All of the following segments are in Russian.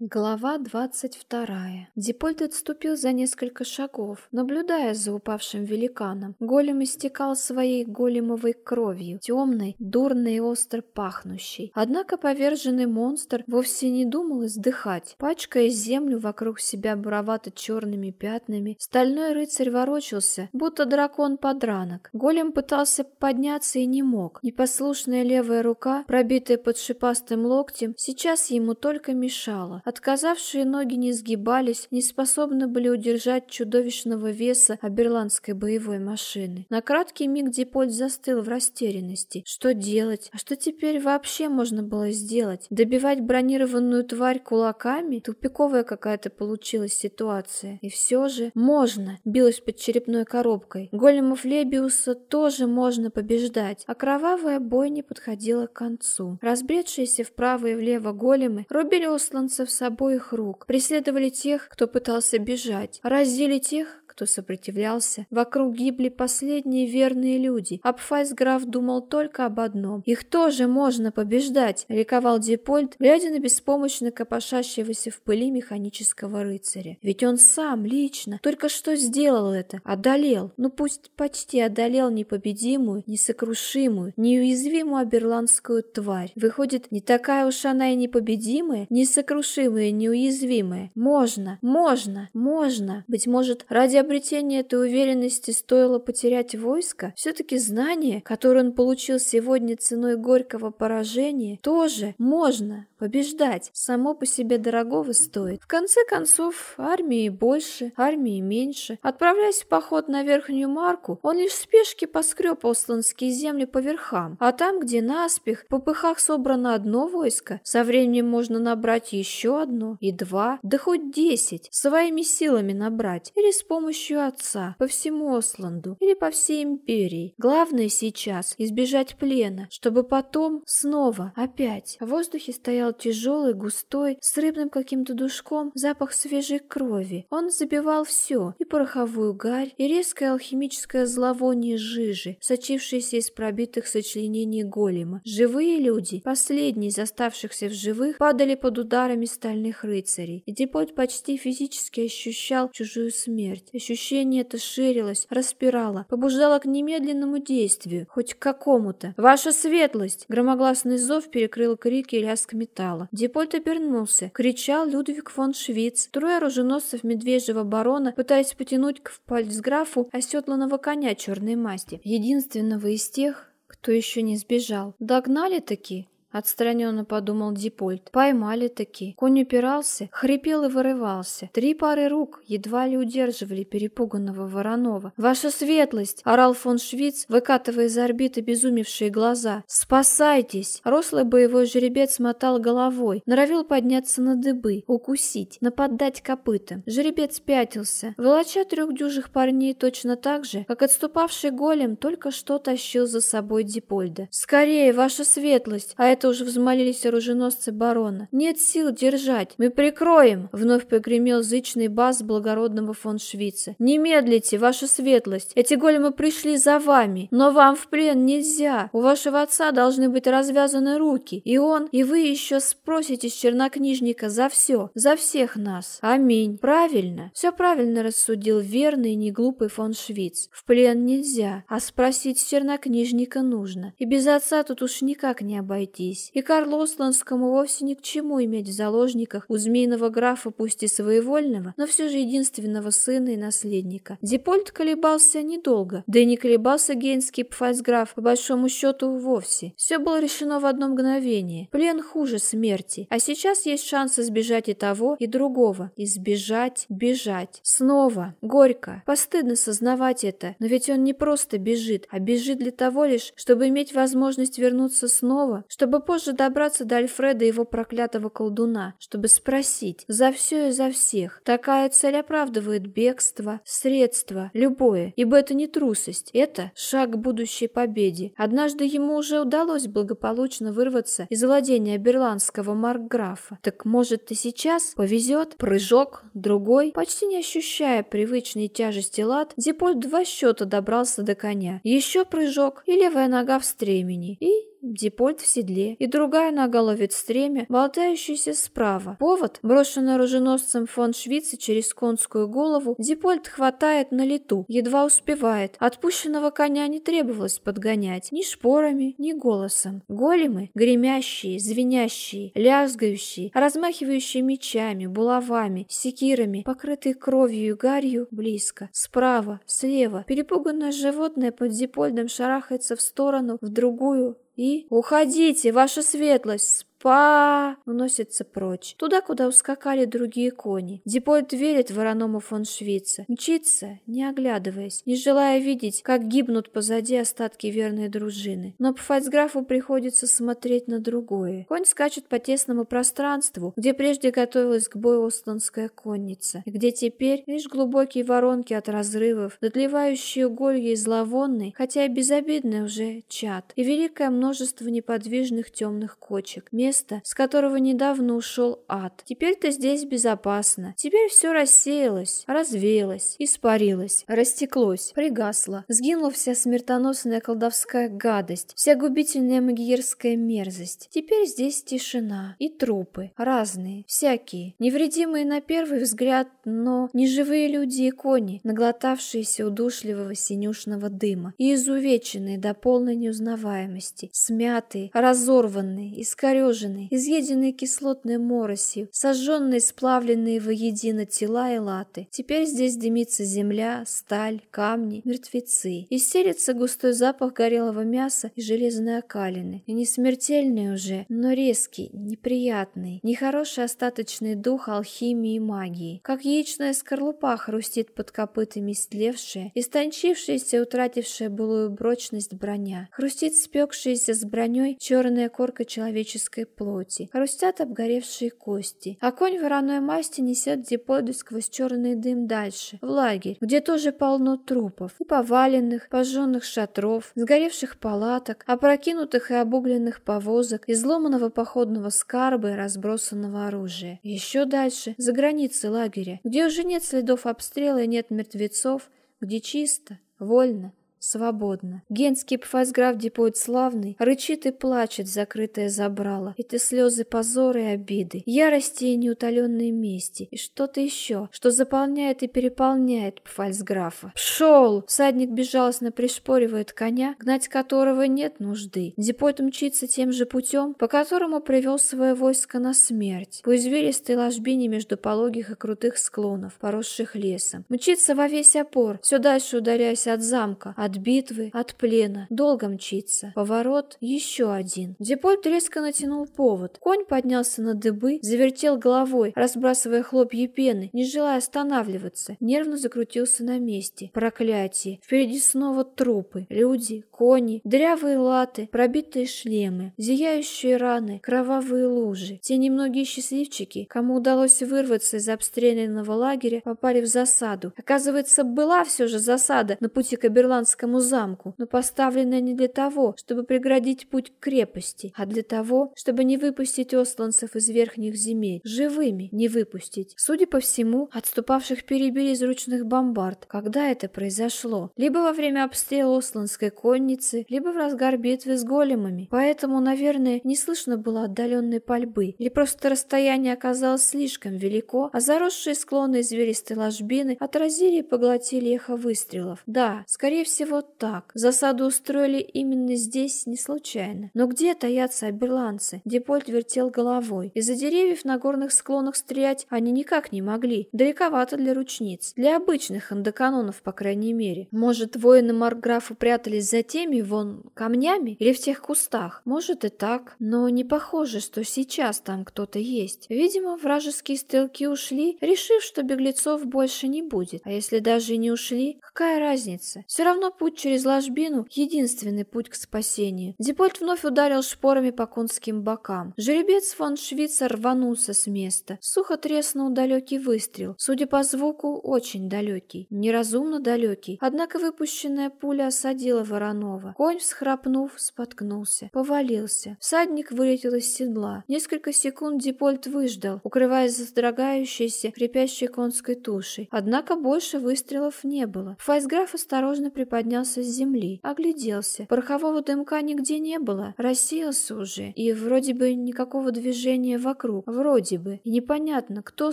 Глава двадцать вторая. Дипольт отступил за несколько шагов, наблюдая за упавшим великаном. Голем истекал своей големовой кровью, темной, дурной и остро пахнущей. Однако поверженный монстр вовсе не думал издыхать. Пачкая землю вокруг себя буровато-черными пятнами, стальной рыцарь ворочался, будто дракон-подранок. Голем пытался подняться и не мог. Непослушная левая рука, пробитая под шипастым локтем, сейчас ему только мешала. Отказавшие ноги не сгибались, не способны были удержать чудовищного веса аберландской боевой машины. На краткий миг Дипольт застыл в растерянности. Что делать? А что теперь вообще можно было сделать? Добивать бронированную тварь кулаками? Тупиковая какая-то получилась ситуация. И все же можно, билась под черепной коробкой. Големов Лебиуса тоже можно побеждать, а кровавая бойня подходила к концу. Разбредшиеся вправо и влево големы рубили усланцев с обоих рук, преследовали тех, кто пытался бежать, разили тех, кто сопротивлялся. Вокруг гибли последние верные люди. Абфайсграф думал только об одном. Их тоже можно побеждать, ликовал Дипольд, глядя на беспомощно копошащегося в пыли механического рыцаря. Ведь он сам, лично, только что сделал это. Одолел. Ну пусть почти одолел непобедимую, несокрушимую, неуязвимую аберландскую тварь. Выходит, не такая уж она и непобедимая, несокрушимая, неуязвимая. Можно, можно, можно. Быть может, ради обретения этой уверенности стоило потерять войско, все-таки знание, которое он получил сегодня ценой горького поражения, тоже можно побеждать. Само по себе дорогого стоит. В конце концов, армии больше, армии меньше. Отправляясь в поход на Верхнюю Марку, он лишь в спешке поскреб осланские земли по верхам. А там, где наспех, по пыхах собрано одно войско, со временем можно набрать еще одно и два, да хоть десять, своими силами набрать или с помощью помощью отца по всему Осланду или по всей империи. Главное сейчас избежать плена, чтобы потом снова опять. В воздухе стоял тяжелый, густой, с рыбным каким-то душком запах свежей крови. Он забивал все, и пороховую гарь, и резкое алхимическое зловоние жижи, сочившееся из пробитых сочленений голема. Живые люди, последние из оставшихся в живых, падали под ударами стальных рыцарей, и Депольт почти физически ощущал чужую смерть, Ощущение это ширилось, распирало, побуждало к немедленному действию, хоть к какому-то. «Ваша светлость!» Громогласный зов перекрыл крики и лязг металла. Депольт обернулся. Кричал Людвиг фон Швиц. Трое оруженосцев медвежьего барона, пытаясь потянуть к пальцграфу оседланного коня черной масти. Единственного из тех, кто еще не сбежал. Догнали таки Отстраненно подумал Дипольт. Поймали таки. Конь упирался, хрипел и вырывался. Три пары рук едва ли удерживали перепуганного Воронова. «Ваша светлость!» — орал фон Швиц, выкатывая из орбиты безумевшие глаза. «Спасайтесь!» Рослый боевой жеребец мотал головой, норовил подняться на дыбы, укусить, нападать копытом. Жеребец пятился, волоча трех дюжих парней точно так же, как отступавший голем только что тащил за собой Дипольда. «Скорее, ваша светлость! А это это уже взмолились оруженосцы барона. «Нет сил держать! Мы прикроем!» Вновь погремел зычный бас благородного фон Швица. «Не медлите, ваша светлость! Эти големы пришли за вами, но вам в плен нельзя! У вашего отца должны быть развязаны руки, и он, и вы еще спросите с чернокнижника за все, за всех нас! Аминь! Правильно! Все правильно рассудил верный и неглупый фон Швиц. В плен нельзя, а спросить с чернокнижника нужно, и без отца тут уж никак не обойти разошлись, и Карлу Осланскому вовсе ни к чему иметь в заложниках у змеиного графа пусть и своевольного, но все же единственного сына и наследника. Дипольт колебался недолго, да и не колебался гейнский пфальцграф по большому счету вовсе. Все было решено в одно мгновение. Плен хуже смерти, а сейчас есть шанс избежать и того, и другого. Избежать, бежать. Снова. Горько. Постыдно сознавать это, но ведь он не просто бежит, а бежит для того лишь, чтобы иметь возможность вернуться снова, чтобы чтобы позже добраться до Альфреда и его проклятого колдуна, чтобы спросить за все и за всех. Такая цель оправдывает бегство, средство, любое, ибо это не трусость, это шаг к будущей победе. Однажды ему уже удалось благополучно вырваться из владения берландского маркграфа. Так может и сейчас повезет? Прыжок, другой, почти не ощущая привычной тяжести лад, Дипольт два счета добрался до коня. Еще прыжок, и левая нога в стремени, и Дипольт в седле, и другая нога ловит стремя, болтающуюся справа. Повод, брошенный оруженосцем фон Швица через конскую голову, Дипольт хватает на лету, едва успевает. Отпущенного коня не требовалось подгонять ни шпорами, ни голосом. Големы, гремящие, звенящие, лязгающие, размахивающие мечами, булавами, секирами, покрытые кровью и гарью, близко. Справа, слева. Перепуганное животное под Дипольдом шарахается в сторону, в другую, и «Уходите, ваша светлость! Па уносится прочь, туда, куда ускакали другие кони. Дипольт верит вороному фон Швейца, мчится, не оглядываясь, не желая видеть, как гибнут позади остатки верной дружины. Но по фальцграфу приходится смотреть на другое. Конь скачет по тесному пространству, где прежде готовилась к бою Остландская конница, где теперь лишь глубокие воронки от разрывов, дотлевающие уголья и зловонный, хотя и безобидный уже чад, и великое множество неподвижных темных кочек, место, с которого недавно ушел ад. Теперь-то здесь безопасно. Теперь все рассеялось, развеялось, испарилось, растеклось, пригасло. Сгинула вся смертоносная колдовская гадость, вся губительная магиерская мерзость. Теперь здесь тишина и трупы, разные, всякие, невредимые на первый взгляд, но неживые люди и кони, наглотавшиеся удушливого синюшного дыма и изувеченные до полной неузнаваемости, смятые, разорванные, искореженные, искореженные, изъеденные кислотной моросью, сожженные, сплавленные воедино тела и латы. Теперь здесь дымится земля, сталь, камни, мертвецы. И селится густой запах горелого мяса и железной окалины. И не смертельный уже, но резкий, неприятный, нехороший остаточный дух алхимии и магии. Как яичная скорлупа хрустит под копытами истлевшая, истончившаяся, утратившая былую прочность броня. Хрустит спекшаяся с броней черная корка человеческой плоти, хрустят обгоревшие кости, а конь вороной масти несет диподы сквозь черный дым дальше, в лагерь, где тоже полно трупов, и поваленных, пожженных шатров, сгоревших палаток, опрокинутых и обугленных повозок, изломанного походного скарба и разбросанного оружия. еще дальше, за границей лагеря, где уже нет следов обстрела и нет мертвецов, где чисто, вольно, свободно. Генский пфальцграф Депойт славный рычит и плачет, закрытое забрало. Это слезы позора и обиды, ярости и неутоленной мести, и что-то еще, что заполняет и переполняет пфальцграфа. «Пшел!» Всадник безжалостно пришпоривает коня, гнать которого нет нужды. Депойт мчится тем же путем, по которому привел свое войско на смерть, по извилистой ложбине между пологих и крутых склонов, поросших лесом. Мчится во весь опор, все дальше удаляясь от замка, от битвы, от плена. Долго мчится. Поворот еще один. Депольт резко натянул повод. Конь поднялся на дыбы, завертел головой, разбрасывая хлопья пены, не желая останавливаться. Нервно закрутился на месте. Проклятие. Впереди снова трупы. Люди, кони, дрявые латы, пробитые шлемы, зияющие раны, кровавые лужи. Те немногие счастливчики, кому удалось вырваться из обстрелянного лагеря, попали в засаду. Оказывается, была все же засада на пути к Аберландскому Королевскому замку, но поставленная не для того, чтобы преградить путь к крепости, а для того, чтобы не выпустить осланцев из верхних земель, живыми не выпустить. Судя по всему, отступавших перебили из ручных бомбард. Когда это произошло? Либо во время обстрела осланской конницы, либо в разгар битвы с големами. Поэтому, наверное, не слышно было отдаленной пальбы, или просто расстояние оказалось слишком велико, а заросшие склоны зверистой ложбины отразили и поглотили эхо выстрелов. Да, скорее всего, вот так. Засаду устроили именно здесь не случайно. Но где таятся оберландцы? Депольт вертел головой. Из-за деревьев на горных склонах стрелять они никак не могли. Далековато для ручниц. Для обычных эндоканонов, по крайней мере. Может, воины Маркграфа прятались за теми, вон, камнями? Или в тех кустах? Может и так. Но не похоже, что сейчас там кто-то есть. Видимо, вражеские стрелки ушли, решив, что беглецов больше не будет. А если даже и не ушли, какая разница? Все равно путь через ложбину — единственный путь к спасению. Дипольт вновь ударил шпорами по конским бокам. Жеребец фон Швейцар рванулся с места. Сухо треснул далекий выстрел. Судя по звуку, очень далекий. Неразумно далекий. Однако выпущенная пуля осадила Воронова. Конь, всхрапнув, споткнулся. Повалился. Всадник вылетел из седла. Несколько секунд Дипольт выждал, укрываясь за сдрогающейся, крепящей конской тушей. Однако больше выстрелов не было. Файсграф осторожно приподнял поднялся с земли, огляделся. Порохового дымка нигде не было, рассеялся уже, и вроде бы никакого движения вокруг, вроде бы. И непонятно, кто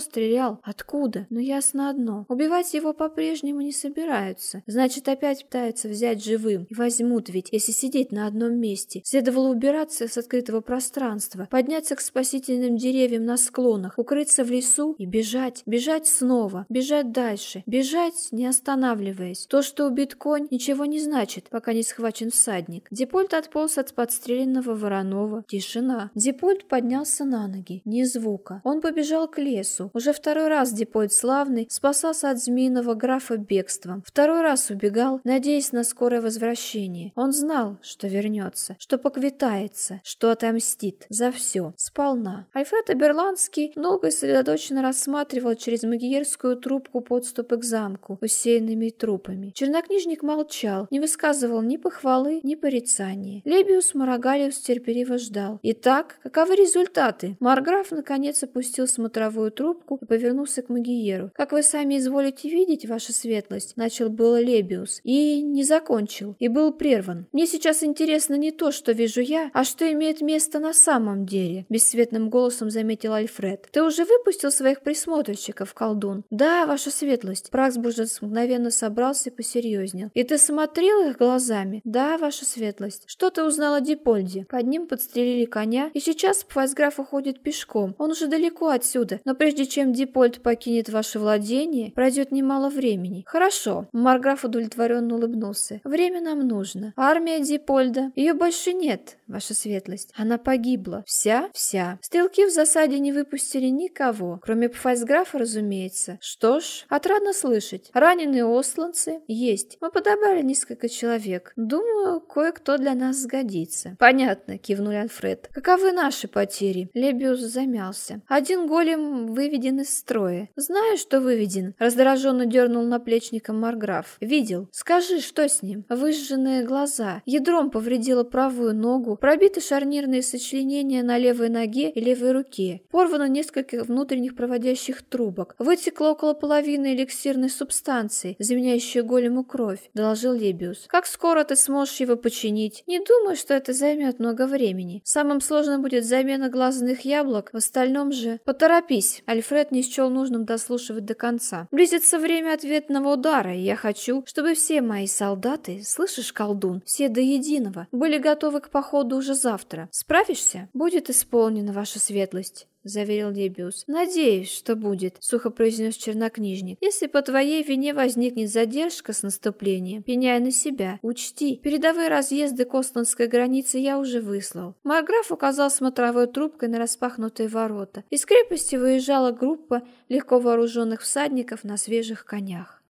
стрелял, откуда, но ясно одно. Убивать его по-прежнему не собираются. Значит, опять пытаются взять живым. И возьмут ведь, если сидеть на одном месте. Следовало убираться с открытого пространства, подняться к спасительным деревьям на склонах, укрыться в лесу и бежать. Бежать снова, бежать дальше, бежать, не останавливаясь. То, что убит конь, ничего не значит, пока не схвачен всадник. Депольт отполз от подстреленного Воронова. Тишина. Депольт поднялся на ноги. Ни звука. Он побежал к лесу. Уже второй раз Депольт славный спасался от змеиного графа бегством. Второй раз убегал, надеясь на скорое возвращение. Он знал, что вернется, что поквитается, что отомстит за все, сполна. Альфред Аберландский долго и сосредоточенно рассматривал через магиерскую трубку подступы к замку, усеянными трупами. Чернокнижник молчал, не высказывал ни похвалы, ни порицания. Лебиус Марагалиус терпеливо ждал. Итак, каковы результаты? Марграф наконец опустил смотровую трубку и повернулся к Магиеру. Как вы сами изволите видеть, ваша светлость, начал было Лебиус и не закончил, и был прерван. Мне сейчас интересно не то, что вижу я, а что имеет место на самом деле, бесцветным голосом заметил Альфред. Ты уже выпустил своих присмотрщиков, колдун? Да, ваша светлость. Праксбуржец мгновенно собрался и посерьезнел. И ты смотрел их глазами? Да, ваша светлость. Что ты узнал о Дипольде? Под ним подстрелили коня, и сейчас Пфайсграф уходит пешком. Он уже далеко отсюда, но прежде чем Дипольд покинет ваше владение, пройдет немало времени. Хорошо. Марграф удовлетворенно улыбнулся. Время нам нужно. Армия Дипольда. Ее больше нет, ваша светлость. Она погибла. Вся? Вся. Стрелки в засаде не выпустили никого, кроме Пфайсграфа, разумеется. Что ж, отрадно слышать. Раненые осланцы есть. Мы подобрали несколько человек. Думаю, кое-кто для нас сгодится. Понятно, кивнул Альфред. Каковы наши потери? Лебиус замялся. Один голем выведен из строя. Знаю, что выведен. Раздраженно дернул наплечником Марграф. Видел. Скажи, что с ним? Выжженные глаза. Ядром повредило правую ногу. Пробиты шарнирные сочленения на левой ноге и левой руке. Порвано несколько внутренних проводящих трубок. Вытекло около половины эликсирной субстанции, заменяющей голему кровь, доложил Лебиус. Как скоро ты сможешь его починить? Не думаю, что это займет много времени. Самым сложным будет замена глазных яблок, в остальном же... Поторопись. Альфред не счел нужным дослушивать до конца. Близится время ответного удара, и я хочу, чтобы все мои солдаты, слышишь, колдун, все до единого, были готовы к походу уже завтра. Справишься? Будет исполнено, ваша светлость заверил Лебиус. «Надеюсь, что будет», — сухо произнес чернокнижник. «Если по твоей вине возникнет задержка с наступлением, пеняй на себя. Учти, передовые разъезды к Остландской границе я уже выслал». Марграф указал смотровой трубкой на распахнутые ворота. Из крепости выезжала группа легко вооруженных всадников на свежих конях.